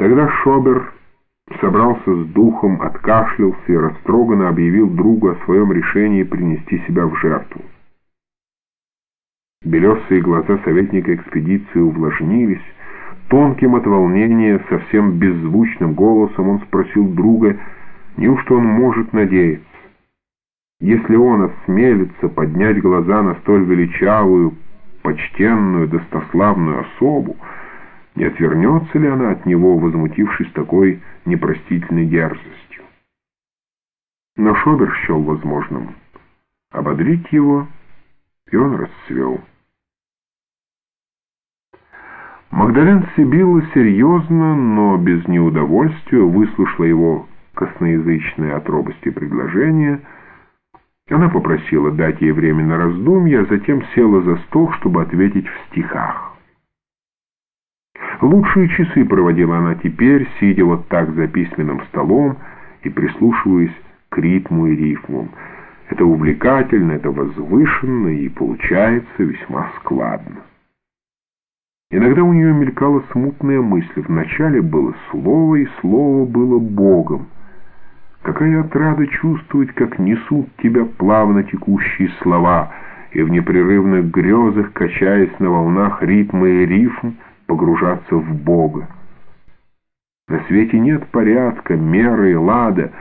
Тогда Шобер собрался с духом, откашлялся и растроганно объявил другу о своем решении принести себя в жертву. Белесые глаза советника экспедиции увлажнились. Тонким от волнения, совсем беззвучным голосом он спросил друга, неужто он может надеяться. Если он осмелится поднять глаза на столь величавую, почтенную, достославную особу, не отвернется ли она от него, возмутившись такой непростительной дерзостью? Но Шобер счел возможным ободрить его, и он расцвел. Магдален Сибилла серьезно, но без неудовольствия выслушала его косноязычное от робости предложение. Она попросила дать ей время на раздумье, а затем села за стол, чтобы ответить в стихах. Лучшие часы проводила она теперь, сидя вот так за письменным столом и прислушиваясь к ритму и рифму. Это увлекательно, это возвышенно и получается весьма складно. Иногда у нее мелькала смутная мысль. Вначале было слово, и слово было Богом. Какая отрада чувствовать, как несут тебя плавно текущие слова, и в непрерывных грезах, качаясь на волнах ритма и рифм, погружаться в Бога. На свете нет порядка, меры и лада,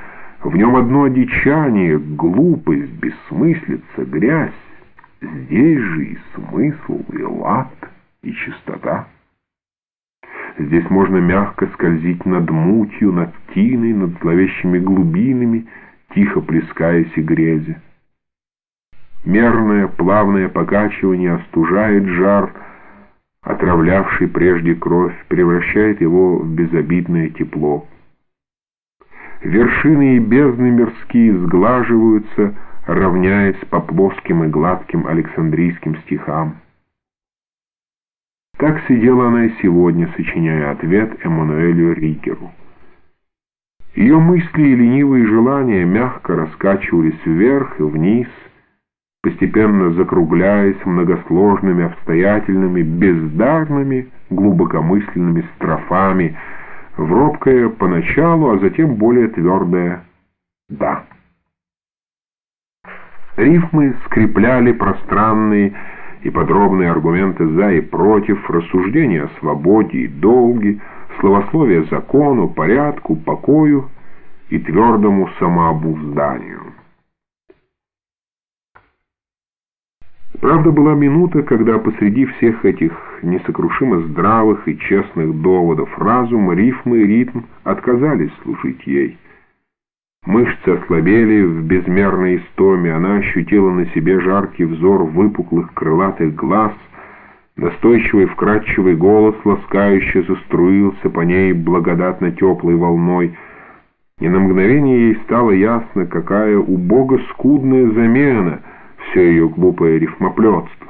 в нем одно одичание, глупость, бессмыслица, грязь. Здесь же и смысл, и лад, и чистота. Здесь можно мягко скользить над мутью, над тиной, над зловещими глубинами, тихо плескаясь и грязи. Мерное, плавное покачивание остужает жар, отравлявший прежде кровь, превращает его в безобидное тепло. Вершины и бездны мирские сглаживаются, равняясь по плоским и гладким александрийским стихам. Так сидела она и сегодня, сочиняя ответ Эммануэлю Рикеру. Ее мысли и ленивые желания мягко раскачивались вверх и вниз, постепенно закругляясь многосложными, обстоятельными, бездарными, глубокомысленными строфами, в робкое поначалу, а затем более твердое «да». Рифмы скрепляли пространные и подробные аргументы «за» и «против», рассуждения о свободе и долге, словословие закону, порядку, покою и твердому самообузданию. Правда, была минута, когда посреди всех этих несокрушимо здравых и честных доводов разум, рифмы и ритм отказались служить ей. Мышцы ослабели в безмерной истоме, она ощутила на себе жаркий взор выпуклых крылатых глаз, настойчивый вкрадчивый голос ласкающе заструился по ней благодатно теплой волной, и на мгновение ей стало ясно, какая у Бога скудная замена — все ее глупое рифмоплетство.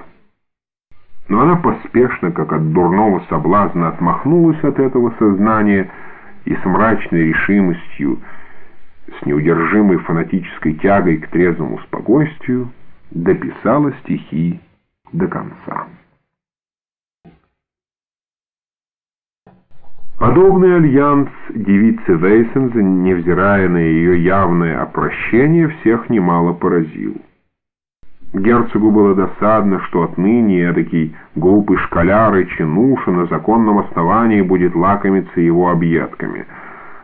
Но она поспешно, как от дурного соблазна, отмахнулась от этого сознания и с мрачной решимостью, с неудержимой фанатической тягой к трезвому спокойствию, дописала стихи до конца. Подобный альянс девицы Вейсензе, невзирая на ее явное опрощение, всех немало поразил. Герцогу было досадно, что отныне эдакий глупый школяр и чинуша на законном основании будет лакомиться его объедками.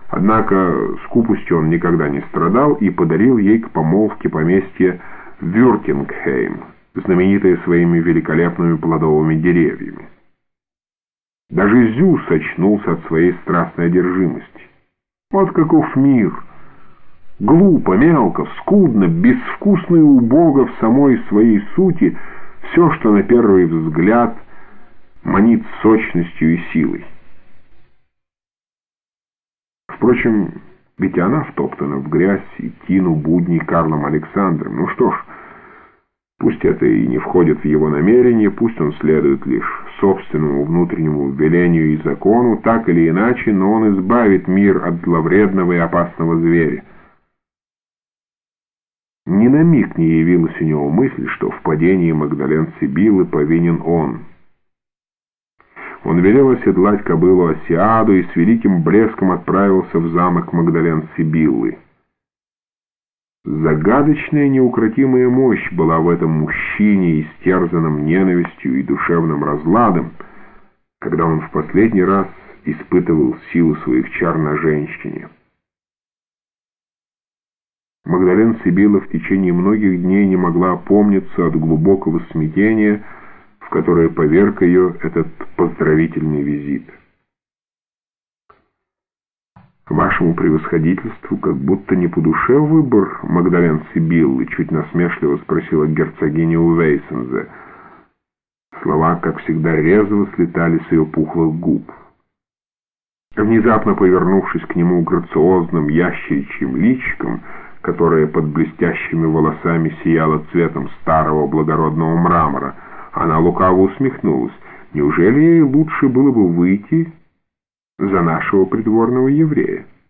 Однако скупостью он никогда не страдал и подарил ей к помолвке поместье Вюртингхейм, знаменитое своими великолепными плодовыми деревьями. Даже Зюс очнулся от своей страстной одержимости. Вот каков мир! Глупо, мелко, скудно, безвкусно и убого в самой своей сути все, что на первый взгляд манит сочностью и силой. Впрочем, ведь она втоптана в грязь и тину будней Карлом Александром. Ну что ж, пусть это и не входит в его намерение, пусть он следует лишь собственному внутреннему велению и закону, так или иначе, но он избавит мир от зловредного и опасного зверя. Ни на миг не явилась у него мысль, что в падении Магдален Сибилы повинен он. Он велел оседлать кобылу Осиаду и с великим блеском отправился в замок Магдален Сибиллы. Загадочная неукротимая мощь была в этом мужчине, истерзанном ненавистью и душевным разладом, когда он в последний раз испытывал силу своих чар на женщине. Магдален Сибила в течение многих дней не могла опомниться от глубокого смятения, в которое поверг ее этот поздравительный визит. «Вашему превосходительству как будто не по душе выбор Магдален Сибиллы», чуть насмешливо спросила герцогиня Увейсензе. Слова, как всегда, резво слетали с ее пухлых губ. Внезапно повернувшись к нему грациозным ящеричьим личиком, которое под блестящими волосами сияло цветом старого благородного мрамора, она лукаво усмехнулась. Неужели лучше было бы выйти за нашего придворного еврея?